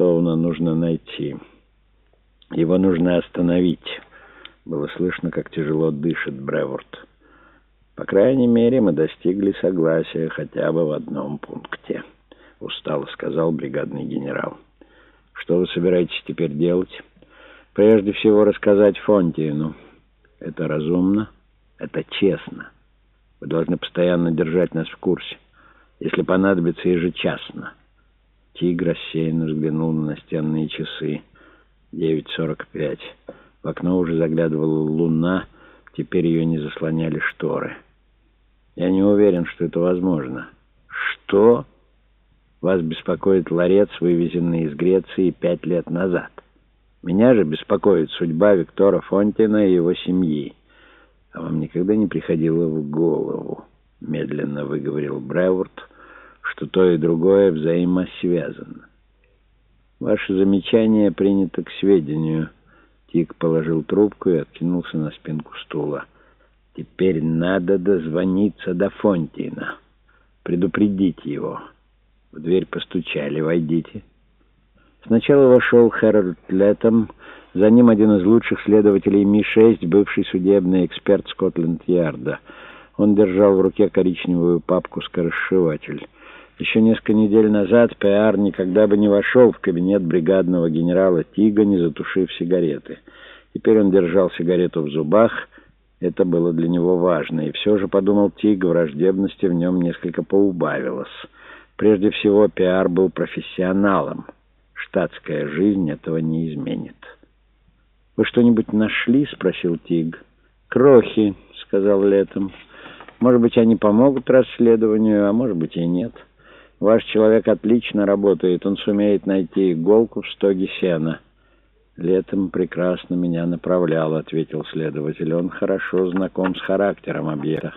Стоуна нужно найти. Его нужно остановить. Было слышно, как тяжело дышит Бреворд. По крайней мере, мы достигли согласия хотя бы в одном пункте, устало сказал бригадный генерал. Что вы собираетесь теперь делать? Прежде всего рассказать Фонтину. Это разумно, это честно. Вы должны постоянно держать нас в курсе. Если понадобится, ежечасно. Тигр рассеянно взглянул на настенные часы. 9.45. В окно уже заглядывала луна, теперь ее не заслоняли шторы. Я не уверен, что это возможно. Что? Вас беспокоит ларец, вывезенный из Греции пять лет назад. Меня же беспокоит судьба Виктора Фонтина и его семьи. А вам никогда не приходило в голову, медленно выговорил Бреворд, что то и другое взаимосвязано. Ваше замечание принято к сведению. Тик положил трубку и откинулся на спинку стула. Теперь надо дозвониться до Фонтина. Предупредить его. В дверь постучали. «Войдите». Сначала вошел Хэролд Леттем, за ним один из лучших следователей Ми-6, бывший судебный эксперт Скотленд-Ярда. Он держал в руке коричневую папку-скоросшиватель. Еще несколько недель назад Пиар никогда бы не вошел в кабинет бригадного генерала Тига, не затушив сигареты. Теперь он держал сигарету в зубах. Это было для него важно. И все же, подумал Тиг, враждебности в нем несколько поубавилось. Прежде всего, Пиар был профессионалом. Штатская жизнь этого не изменит. «Вы что-нибудь нашли?» — спросил Тиг. «Крохи», — сказал Летом. «Может быть, они помогут расследованию, а может быть и нет. Ваш человек отлично работает, он сумеет найти иголку в стоге сена». «Летом прекрасно меня направлял», — ответил следователь. «Он хорошо знаком с характером объекта».